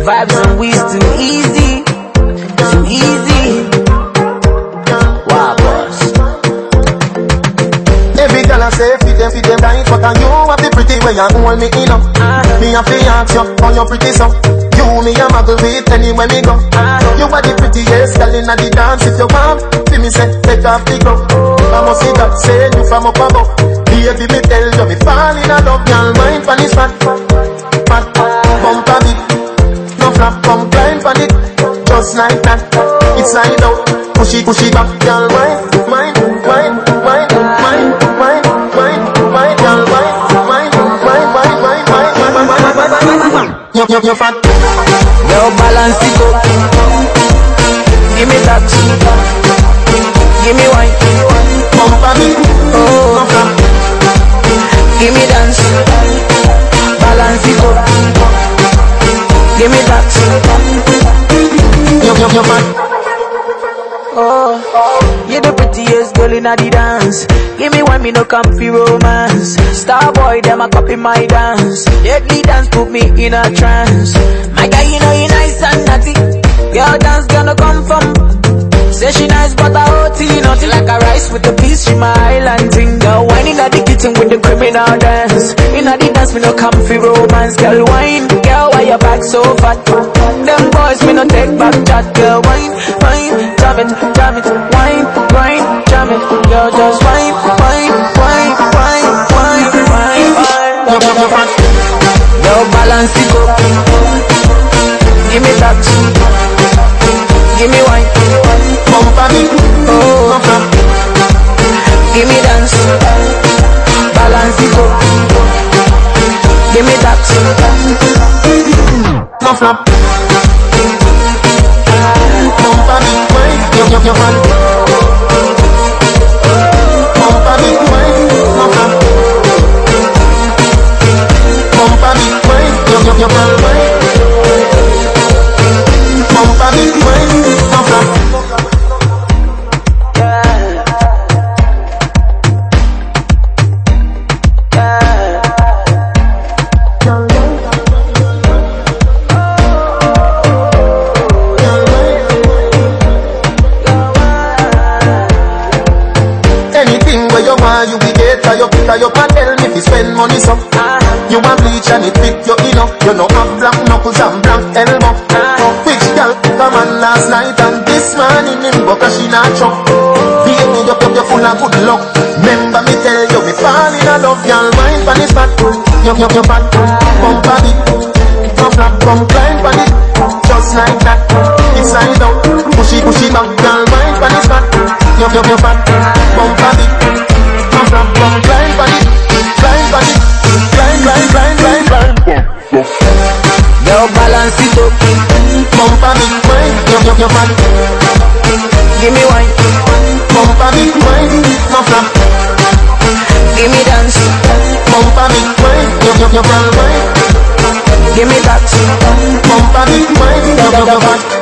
Vibes and weeds too easy, too easy. Wow, boss. Every girl I say fit them, fit them right But you have the pretty way you hold me in up. Me a fi ask you, how you pretty so. You me a muggle with anywhere me go. You are the prettiest girl inna the dance If you want, fi me say, take off the glove. I must see that say you from up above. Baby me tell you, me fall in love Girl, mind for this fat, Just like that, it's slide out Push it, push it back, girl, mind, mind, mind, mind, mind, mind, mind, mind, girl, mind, mind, mind, mind, mind, mind, mind, mind, mind, mind, mind. You, you, you fat. Yo, balance it up. Give me that. Give me wine. Bump a bit, Oh, give me dance. Balance it up. Give me that. You, you, you. Oh, you're the prettiest girl in the dance. Give me one, me no comfy romance. Star boy, them a copy my dance. Deadly dance put me in a trance. My guy, you know you nice and naughty. Girl dance gonna come from. Say she nice, but I OT Nothing like a rice with a piece, she my island whining at the kitchen with the criminal dance. In the dance, me no comfy romance. Girl, wine, girl, why your back so fat? Them boys, me no take back chat Girl, wine, wine, jam it, jam it. Wine, wine, jam it. Girl, just wine, wine, wine, wine, wine, wine, wine. Yo, balance it up Give me that. Give me wine. Bump a bit, flop. Don't panic, wait, yo yo you, Or you me if you spend money so. You want bleach and it fit you in You know have black knuckles and black elbow. Which girl come on last night And this morning him buck she not chop Baby you up you full of good luck. Remember me tell you me fall in love Girl mind for this fat You you you fat Bump a bit. Come flap come climb for it. Just like that It's slide out. Push it push it back Girl mind for this fat You you you Now balance it up. Pump a big wine, yup yup yup and give me wine. Pump a big wine, no flop. Give me dance. Pump a big wine, yup yup yup and. Give me that. Pump up big mind, yup yup yup and